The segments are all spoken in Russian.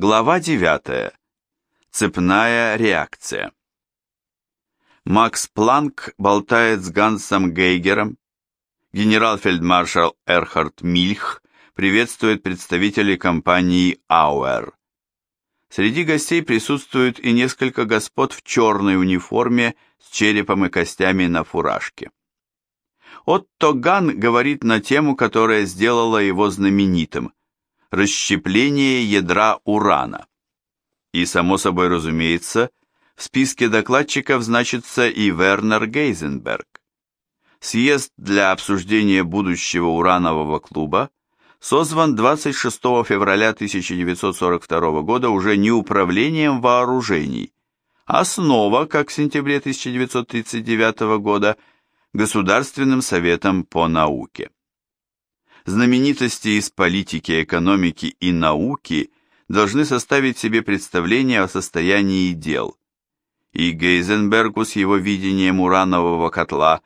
Глава 9. Цепная реакция. Макс Планк болтает с Гансом Гейгером. Генерал-фельдмаршал Эрхард Мильх приветствует представителей компании Ауэр. Среди гостей присутствуют и несколько господ в черной униформе с черепом и костями на фуражке. Отто Ган говорит на тему, которая сделала его знаменитым – расщепление ядра урана. И, само собой разумеется, в списке докладчиков значится и Вернер Гейзенберг. Съезд для обсуждения будущего уранового клуба созван 26 февраля 1942 года уже не управлением вооружений, а снова, как в сентябре 1939 года, Государственным советом по науке. Знаменитости из политики, экономики и науки должны составить себе представление о состоянии дел. И Гейзенбергу с его видением уранового котла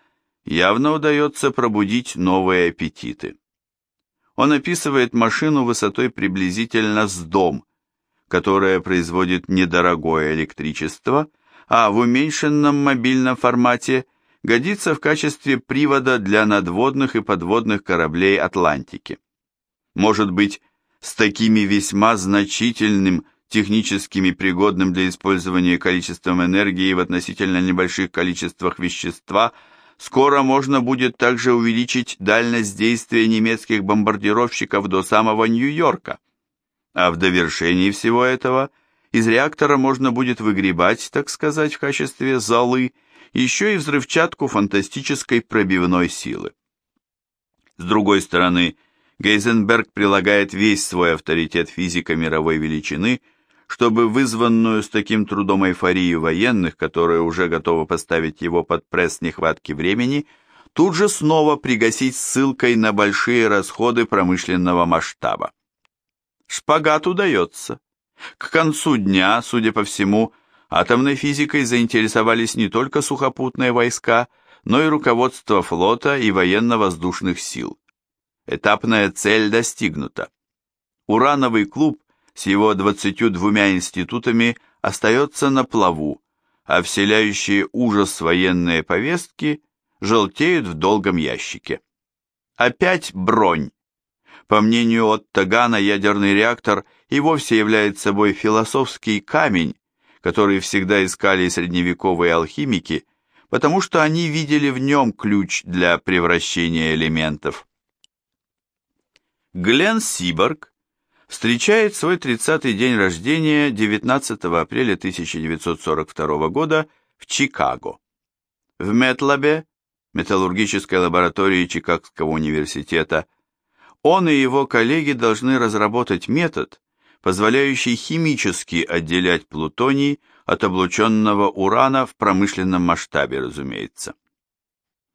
явно удается пробудить новые аппетиты. Он описывает машину высотой приблизительно с дом, которая производит недорогое электричество, а в уменьшенном мобильном формате годится в качестве привода для надводных и подводных кораблей Атлантики. Может быть, с такими весьма значительным техническими пригодным для использования количеством энергии в относительно небольших количествах вещества, скоро можно будет также увеличить дальность действия немецких бомбардировщиков до самого Нью-Йорка. А в довершении всего этого из реактора можно будет выгребать, так сказать, в качестве золы еще и взрывчатку фантастической пробивной силы. С другой стороны, Гейзенберг прилагает весь свой авторитет физика мировой величины, чтобы вызванную с таким трудом эйфорию военных, которые уже готовы поставить его под пресс нехватки времени, тут же снова пригасить ссылкой на большие расходы промышленного масштаба. Шпагат удается. К концу дня, судя по всему, Атомной физикой заинтересовались не только сухопутные войска, но и руководство флота и военно-воздушных сил. Этапная цель достигнута. Урановый клуб с его 22 институтами остается на плаву, а вселяющие ужас военные повестки желтеют в долгом ящике. Опять бронь. По мнению Оттагана, ядерный реактор и вовсе является собой философский камень, который всегда искали средневековые алхимики, потому что они видели в нем ключ для превращения элементов. Глен Сиборг встречает свой 30-й день рождения 19 апреля 1942 года в Чикаго. В Метлабе, металлургической лаборатории Чикагского университета, он и его коллеги должны разработать метод, позволяющий химически отделять плутоний от облученного урана в промышленном масштабе, разумеется.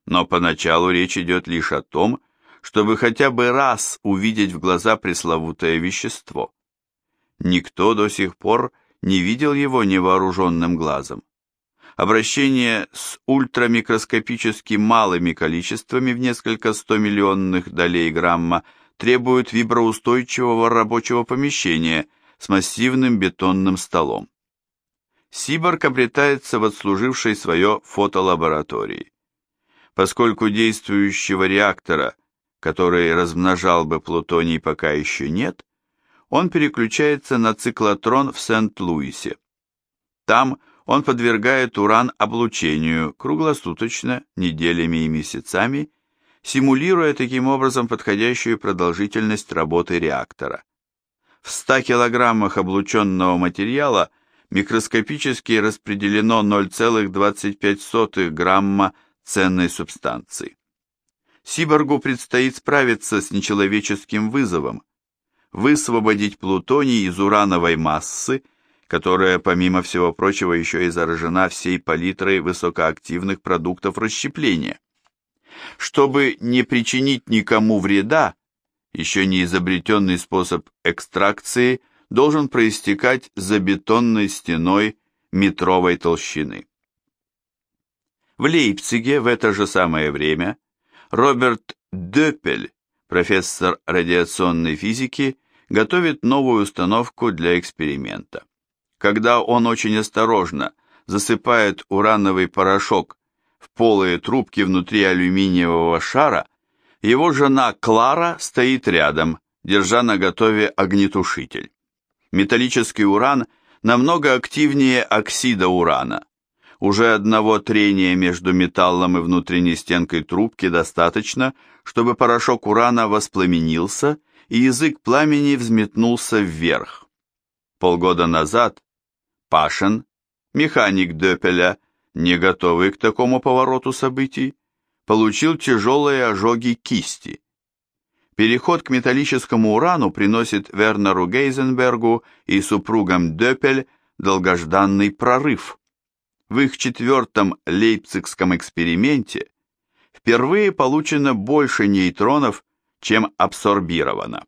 Но поначалу речь идет лишь о том, чтобы хотя бы раз увидеть в глаза пресловутое вещество. Никто до сих пор не видел его невооруженным глазом. Обращение с ультрамикроскопически малыми количествами в несколько сто миллионных долей грамма – требуют виброустойчивого рабочего помещения с массивным бетонным столом. Сиборг обретается в отслужившей свое фотолаборатории. Поскольку действующего реактора, который размножал бы плутоний, пока еще нет, он переключается на циклотрон в Сент-Луисе. Там он подвергает уран облучению круглосуточно, неделями и месяцами, симулируя таким образом подходящую продолжительность работы реактора. В 100 килограммах облученного материала микроскопически распределено 0,25 грамма ценной субстанции. Сиборгу предстоит справиться с нечеловеческим вызовом, высвободить плутоний из урановой массы, которая, помимо всего прочего, еще и заражена всей палитрой высокоактивных продуктов расщепления. Чтобы не причинить никому вреда, еще не изобретенный способ экстракции должен проистекать за бетонной стеной метровой толщины. В Лейпциге в это же самое время Роберт Дёпель, профессор радиационной физики, готовит новую установку для эксперимента. Когда он очень осторожно засыпает урановый порошок в полые трубки внутри алюминиевого шара, его жена Клара стоит рядом, держа на готове огнетушитель. Металлический уран намного активнее оксида урана. Уже одного трения между металлом и внутренней стенкой трубки достаточно, чтобы порошок урана воспламенился и язык пламени взметнулся вверх. Полгода назад Пашин, механик Дёпеля, не готовый к такому повороту событий, получил тяжелые ожоги кисти. Переход к металлическому урану приносит Вернеру Гейзенбергу и супругам Дёпель долгожданный прорыв. В их четвертом лейпцигском эксперименте впервые получено больше нейтронов, чем абсорбировано.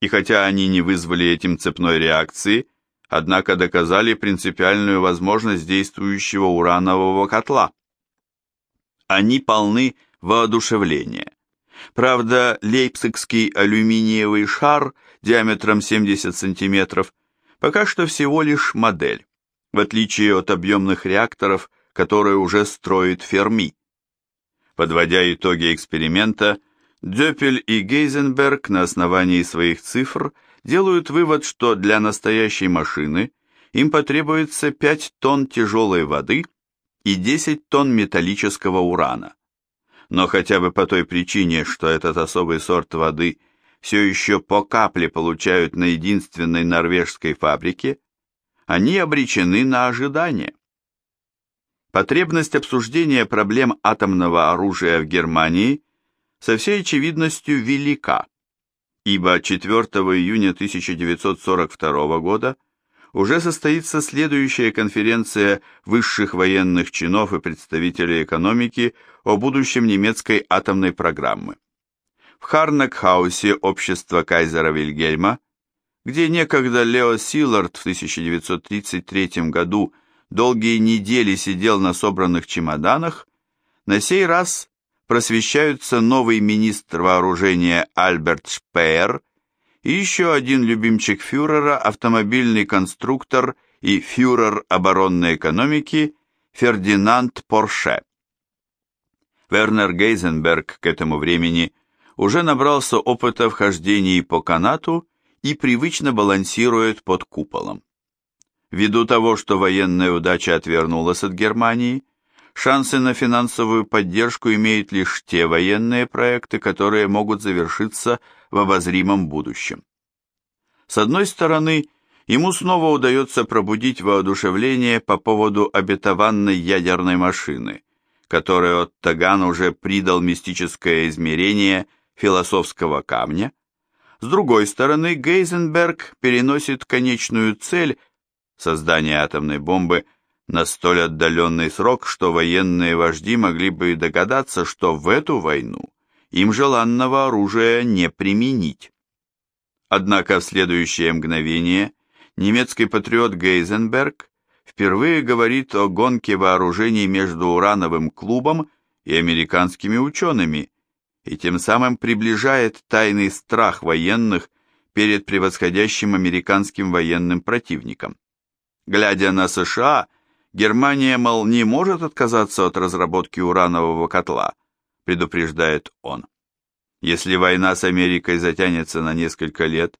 И хотя они не вызвали этим цепной реакции, однако доказали принципиальную возможность действующего уранового котла. Они полны воодушевления. Правда, лейпцигский алюминиевый шар диаметром 70 см пока что всего лишь модель, в отличие от объемных реакторов, которые уже строит Ферми. Подводя итоги эксперимента, Дёпель и Гейзенберг на основании своих цифр делают вывод, что для настоящей машины им потребуется 5 тонн тяжелой воды и 10 тонн металлического урана. Но хотя бы по той причине, что этот особый сорт воды все еще по капле получают на единственной норвежской фабрике, они обречены на ожидание. Потребность обсуждения проблем атомного оружия в Германии со всей очевидностью велика, ибо 4 июня 1942 года уже состоится следующая конференция высших военных чинов и представителей экономики о будущем немецкой атомной программы. В Харнакхаусе общества кайзера Вильгельма, где некогда Лео Силард в 1933 году долгие недели сидел на собранных чемоданах, на сей раз просвещаются новый министр вооружения Альберт Шпеер и еще один любимчик фюрера, автомобильный конструктор и фюрер оборонной экономики Фердинанд Порше. Вернер Гейзенберг к этому времени уже набрался опыта в хождении по канату и привычно балансирует под куполом. Ввиду того, что военная удача отвернулась от Германии, шансы на финансовую поддержку имеют лишь те военные проекты, которые могут завершиться в обозримом будущем. С одной стороны, ему снова удается пробудить воодушевление по поводу обетованной ядерной машины, которой Оттаган уже придал мистическое измерение философского камня. С другой стороны, Гейзенберг переносит конечную цель создания атомной бомбы на столь отдаленный срок, что военные вожди могли бы догадаться, что в эту войну им желанного оружия не применить. Однако в следующее мгновение немецкий патриот Гейзенберг впервые говорит о гонке вооружений между урановым клубом и американскими учеными, и тем самым приближает тайный страх военных перед превосходящим американским военным противником. Глядя на США, Германия, мол, не может отказаться от разработки уранового котла, предупреждает он. Если война с Америкой затянется на несколько лет,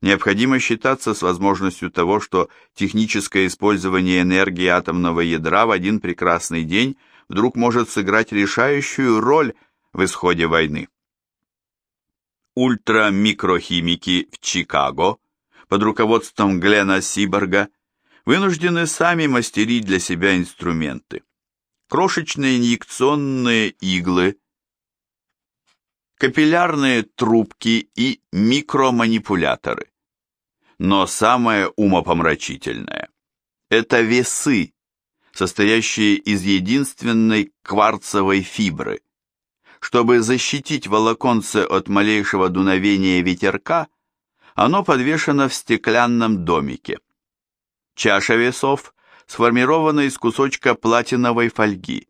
необходимо считаться с возможностью того, что техническое использование энергии атомного ядра в один прекрасный день вдруг может сыграть решающую роль в исходе войны. Ультрамикрохимики в Чикаго под руководством Глена Сиборга вынуждены сами мастерить для себя инструменты. Крошечные инъекционные иглы, капиллярные трубки и микроманипуляторы. Но самое умопомрачительное – это весы, состоящие из единственной кварцевой фибры. Чтобы защитить волоконце от малейшего дуновения ветерка, оно подвешено в стеклянном домике. Чаша весов сформирована из кусочка платиновой фольги.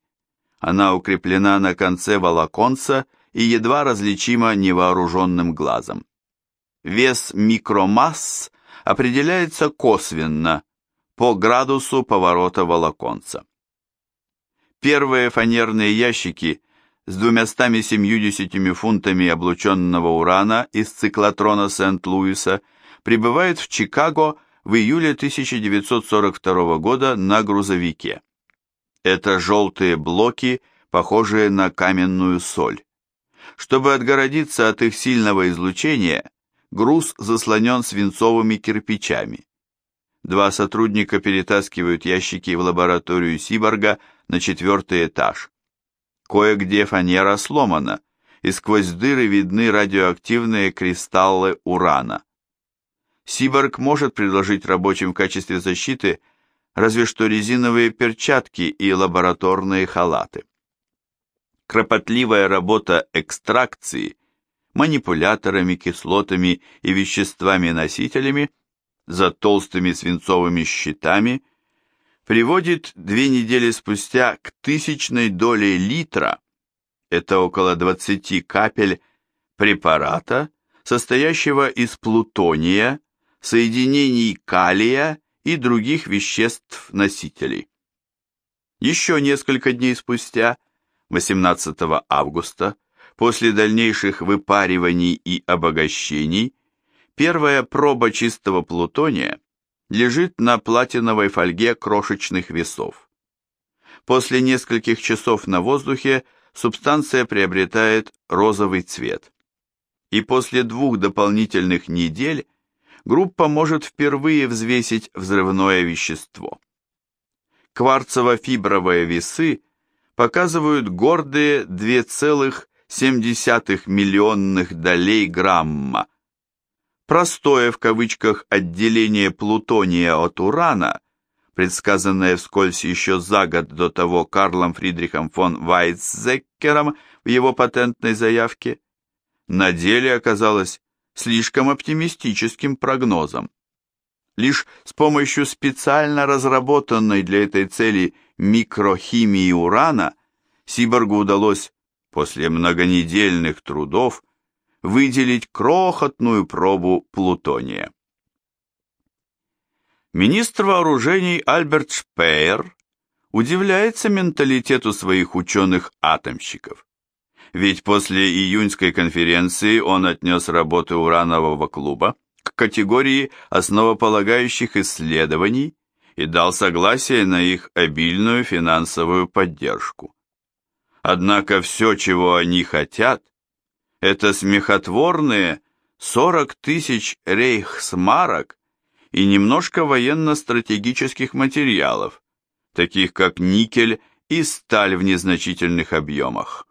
Она укреплена на конце волоконца и едва различима невооруженным глазом. вес микромасс определяется косвенно, по градусу поворота волоконца. Первые фанерные ящики с 270 фунтами облученного урана из циклотрона Сент-Луиса прибывают в Чикаго в июле 1942 года на грузовике. Это желтые блоки, похожие на каменную соль. Чтобы отгородиться от их сильного излучения, груз заслонен свинцовыми кирпичами. Два сотрудника перетаскивают ящики в лабораторию Сиборга на четвертый этаж. Кое-где фанера сломана, и сквозь дыры видны радиоактивные кристаллы урана. Сиборг может предложить рабочим в качестве защиты разве что резиновые перчатки и лабораторные халаты. Кропотливая работа экстракции манипуляторами, кислотами и веществами-носителями за толстыми свинцовыми щитами приводит две недели спустя к тысячной доле литра, это около 20 капель, препарата, состоящего из плутония, соединений калия и других веществ-носителей. Еще несколько дней спустя, 18 августа, после дальнейших выпариваний и обогащений, Первая проба чистого плутония лежит на платиновой фольге крошечных весов. После нескольких часов на воздухе субстанция приобретает розовый цвет. И после двух дополнительных недель группа может впервые взвесить взрывное вещество. Кварцево-фибровые весы показывают гордые 2,7 миллионных долей грамма, простое в кавычках отделение плутония от урана, предсказанное вскользь еще за год до того Карлом Фридрихом фон Вайцзеккером в его патентной заявке, на деле оказалось слишком оптимистическим прогнозом. Лишь с помощью специально разработанной для этой цели микрохимии урана Сиборгу удалось после многонедельных трудов выделить крохотную пробу плутония. Министр вооружений Альберт Шпеер удивляется менталитету своих ученых-атомщиков. Ведь после июньской конференции он отнес работы уранового клуба к категории основополагающих исследований и дал согласие на их обильную финансовую поддержку. Однако все, чего они хотят, это смехотворные 40 тысяч рейхсмарок и немножко военно-стратегических материалов, таких как никель и сталь в незначительных объемах.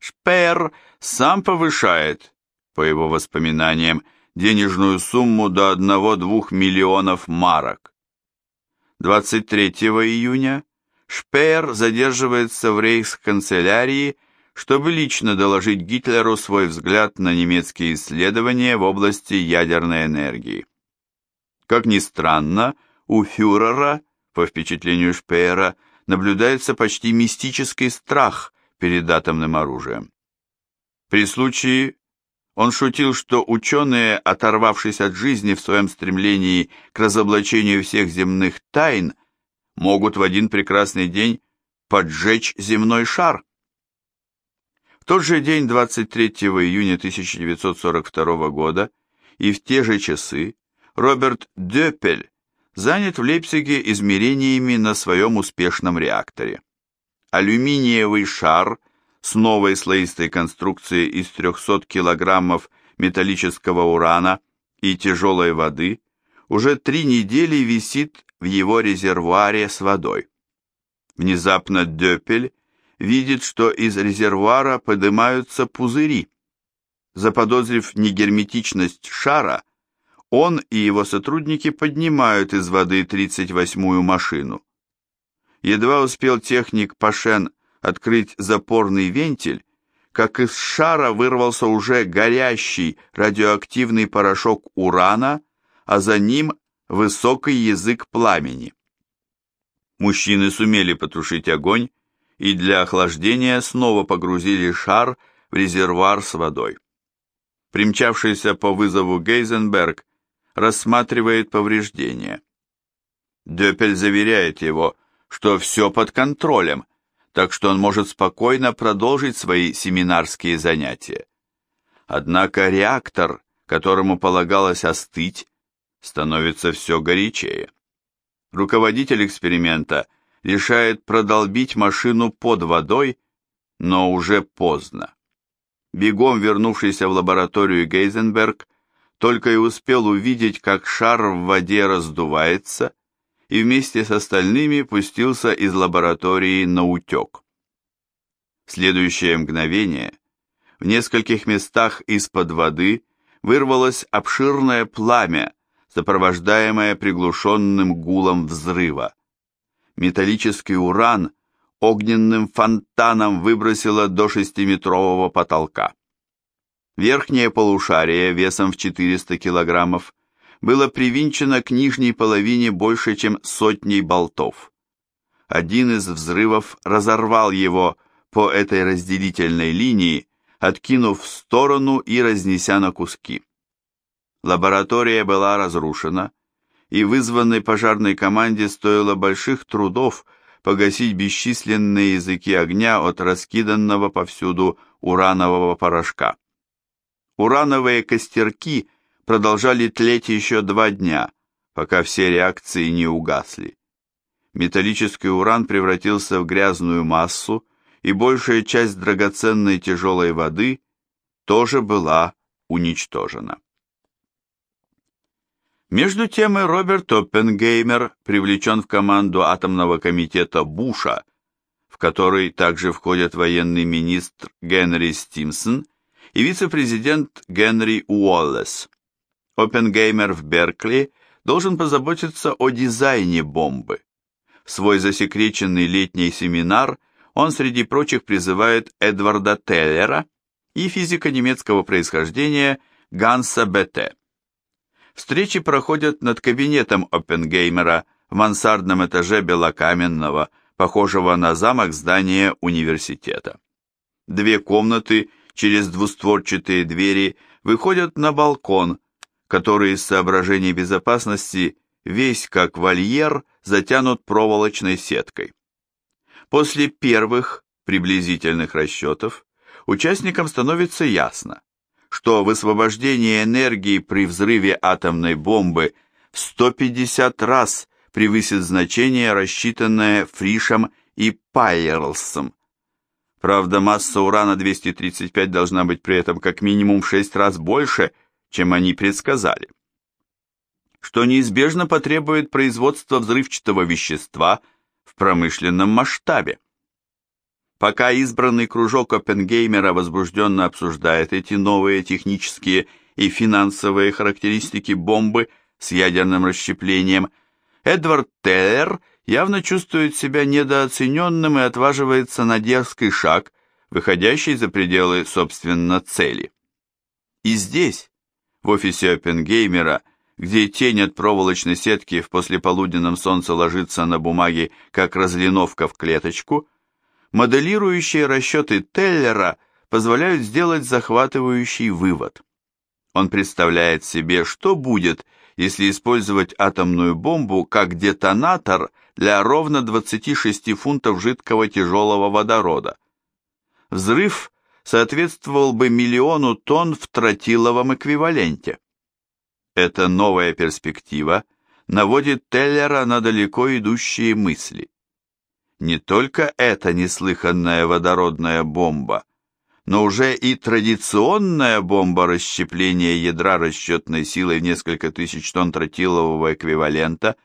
Шпеер сам повышает, по его воспоминаниям, денежную сумму до 1-2 миллионов марок. 23 июня Шпеер задерживается в рейхсканцелярии чтобы лично доложить Гитлеру свой взгляд на немецкие исследования в области ядерной энергии. Как ни странно, у фюрера, по впечатлению Шпеера, наблюдается почти мистический страх перед атомным оружием. При случае он шутил, что ученые, оторвавшись от жизни в своем стремлении к разоблачению всех земных тайн, могут в один прекрасный день поджечь земной шар тот же день, 23 июня 1942 года, и в те же часы Роберт Дёпель занят в Лейпциге измерениями на своем успешном реакторе. Алюминиевый шар с новой слоистой конструкцией из 300 килограммов металлического урана и тяжелой воды уже три недели висит в его резервуаре с водой. Внезапно Дёпель видит, что из резервуара поднимаются пузыри. Заподозрив негерметичность шара, он и его сотрудники поднимают из воды 38-ю машину. Едва успел техник Пашен открыть запорный вентиль, как из шара вырвался уже горящий радиоактивный порошок урана, а за ним высокий язык пламени. Мужчины сумели потушить огонь, и для охлаждения снова погрузили шар в резервуар с водой. Примчавшийся по вызову Гейзенберг рассматривает повреждения. Дёпель заверяет его, что все под контролем, так что он может спокойно продолжить свои семинарские занятия. Однако реактор, которому полагалось остыть, становится все горячее. Руководитель эксперимента решает продолбить машину под водой, но уже поздно. Бегом вернувшийся в лабораторию Гейзенберг только и успел увидеть, как шар в воде раздувается, и вместе с остальными пустился из лаборатории на утек. В следующее мгновение в нескольких местах из-под воды вырвалось обширное пламя, сопровождаемое приглушенным гулом взрыва. Металлический уран огненным фонтаном выбросило до шестиметрового потолка. Верхнее полушарие весом в 400 килограммов было привинчено к нижней половине больше, чем сотней болтов. Один из взрывов разорвал его по этой разделительной линии, откинув в сторону и разнеся на куски. Лаборатория была разрушена, и вызванной пожарной команде стоило больших трудов погасить бесчисленные языки огня от раскиданного повсюду уранового порошка. Урановые костерки продолжали тлеть еще два дня, пока все реакции не угасли. Металлический уран превратился в грязную массу, и большая часть драгоценной тяжелой воды тоже была уничтожена. Между тем и Роберт Оппенгеймер привлечен в команду атомного комитета Буша, в который также входят военный министр Генри Стимсон и вице-президент Генри Уоллес. Оппенгеймер в Беркли должен позаботиться о дизайне бомбы. В свой засекреченный летний семинар он среди прочих призывает Эдварда Теллера и физика немецкого происхождения Ганса Бетте. Встречи проходят над кабинетом Оппенгеймера в мансардном этаже белокаменного, похожего на замок здания университета. Две комнаты через двустворчатые двери выходят на балкон, который из соображений безопасности весь как вольер затянут проволочной сеткой. После первых приблизительных расчетов участникам становится ясно, что высвобождение энергии при взрыве атомной бомбы в 150 раз превысит значение, рассчитанное Фришем и Пайерлсом. Правда, масса урана-235 должна быть при этом как минимум в 6 раз больше, чем они предсказали. Что неизбежно потребует производства взрывчатого вещества в промышленном масштабе. Пока избранный кружок Оппенгеймера возбужденно обсуждает эти новые технические и финансовые характеристики бомбы с ядерным расщеплением, Эдвард Теллер явно чувствует себя недооцененным и отваживается на дерзкий шаг, выходящий за пределы, собственно, цели. И здесь, в офисе Оппенгеймера, где тень от проволочной сетки в послеполуденном солнце ложится на бумаге, как разлиновка в клеточку, моделирующие расчеты Теллера позволяют сделать захватывающий вывод. Он представляет себе, что будет, если использовать атомную бомбу как детонатор для ровно 26 фунтов жидкого тяжелого водорода. Взрыв соответствовал бы миллиону тонн в тротиловом эквиваленте. Эта новая перспектива наводит Теллера на далеко идущие мысли. Не только эта неслыханная водородная бомба, но уже и традиционная бомба расщепления ядра расчетной силой в несколько тысяч тонн тротилового эквивалента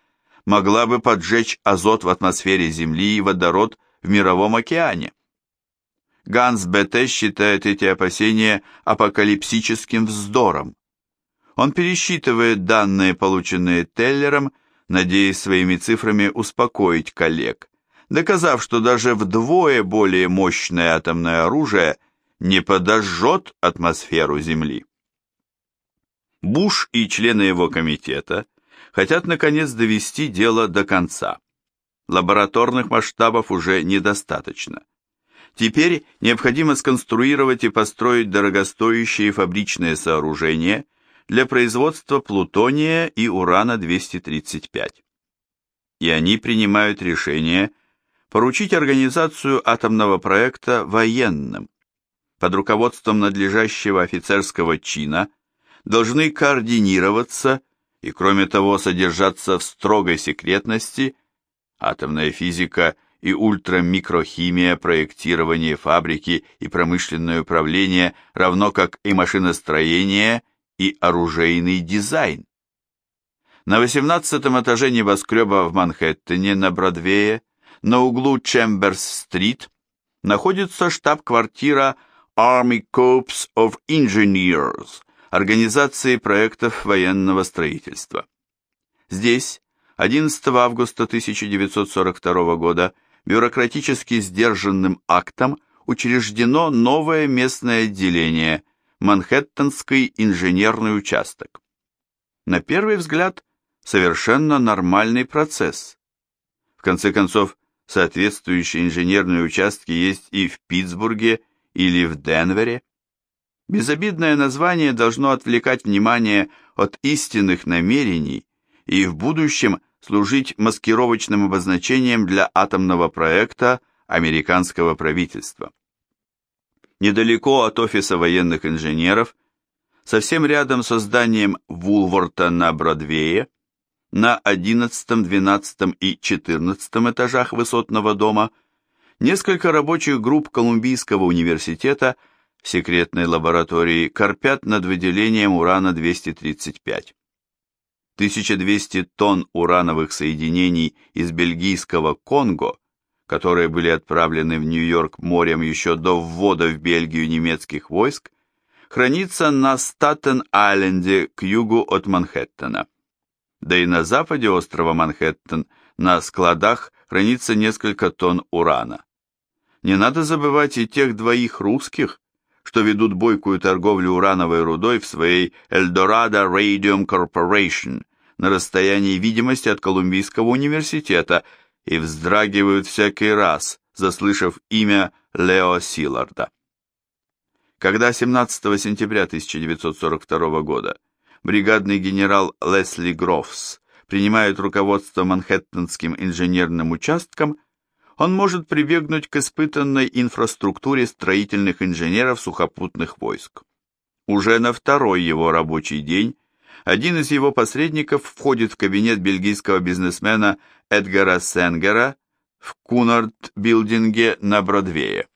могла бы поджечь азот в атмосфере Земли и водород в мировом океане. Ганс Бетте считает эти опасения апокалипсическим вздором. Он пересчитывает данные, полученные Теллером, надеясь своими цифрами успокоить коллег, доказав, что даже вдвое более мощное атомное оружие не подожжет атмосферу Земли. Буш и члены его комитета хотят наконец довести дело до конца. Лабораторных масштабов уже недостаточно. Теперь необходимо сконструировать и построить дорогостоящие фабричные сооружения для производства плутония и урана-235. И они принимают решение поручить организацию атомного проекта военным. Под руководством надлежащего офицерского чина должны координироваться и, кроме того, содержаться в строгой секретности атомная физика и ультрамикрохимия, проектирование фабрики и промышленное управление, равно как и машиностроение и оружейный дизайн. На 18 этаже небоскреба в Манхэттене на Бродвее, на углу Чемберс-стрит, находится штаб-квартира Army Corps of Engineers, организации проектов военного строительства. Здесь 11 августа 1942 года бюрократически сдержанным актом учреждено новое местное отделение Манхэттенский инженерный участок. На первый взгляд, совершенно нормальный процесс. В конце концов, соответствующие инженерные участки есть и в Питтсбурге или в Денвере. Безобидное название должно отвлекать внимание от истинных намерений и в будущем служить маскировочным обозначением для атомного проекта американского правительства. Недалеко от офиса военных инженеров, совсем рядом со зданием Вулворта на Бродвее, на 11, 12 и 14 этажах высотного дома, несколько рабочих групп Колумбийского университета в секретной лаборатории корпят над выделением урана-235. 1200 тонн урановых соединений из бельгийского Конго, которые были отправлены в Нью-Йорк морем еще до ввода в Бельгию немецких войск, хранится на Статен-Айленде к югу от Манхэттена. Да и на западе острова Манхэттен на складах хранится несколько тонн урана. Не надо забывать и тех двоих русских, что ведут бойкую торговлю урановой рудой в своей Eldorado Radium Corporation на расстоянии видимости от Колумбийского университета и вздрагивают всякий раз, заслышав имя Лео Силарда. Когда 17 сентября 1942 года бригадный генерал Лесли Грофс принимает руководство Манхэттенским инженерным участком, он может прибегнуть к испытанной инфраструктуре строительных инженеров сухопутных войск. Уже на второй его рабочий день один из его посредников входит в кабинет бельгийского бизнесмена Эдгара Сенгера в Кунард-билдинге на Бродвее.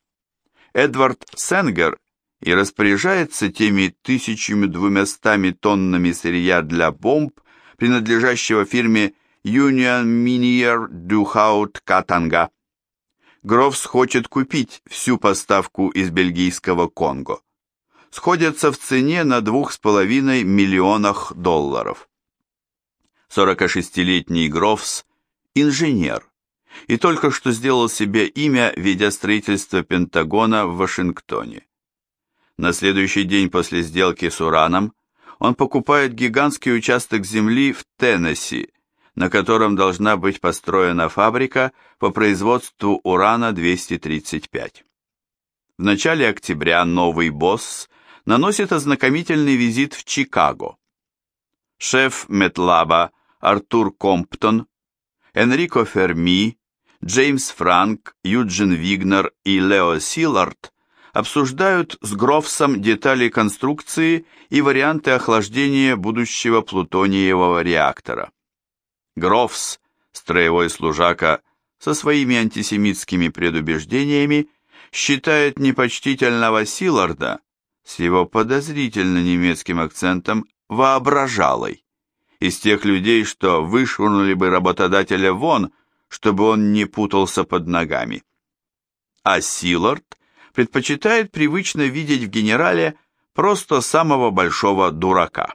Эдвард Сенгер и распоряжается теми тысячами двумястами тоннами сырья для бомб, принадлежащего фирме Union Minier Duhaut Катанга. Грофс хочет купить всю поставку из бельгийского Конго. Сходятся в цене на 2,5 миллионах долларов. 46-летний Грофс – инженер, и только что сделал себе имя, ведя строительство Пентагона в Вашингтоне. На следующий день после сделки с ураном он покупает гигантский участок земли в Теннесси, на котором должна быть построена фабрика по производству урана-235. В начале октября новый босс наносит ознакомительный визит в Чикаго. Шеф Метлаба Артур Комптон, Энрико Ферми, Джеймс Франк, Юджин Вигнер и Лео Силард обсуждают с Грофсом детали конструкции и варианты охлаждения будущего плутониевого реактора. Грофс, строевой служака, со своими антисемитскими предубеждениями, считает непочтительного Силарда с его подозрительно немецким акцентом воображалой, из тех людей, что вышвырнули бы работодателя вон, чтобы он не путался под ногами. А Силард предпочитает привычно видеть в генерале просто самого большого дурака.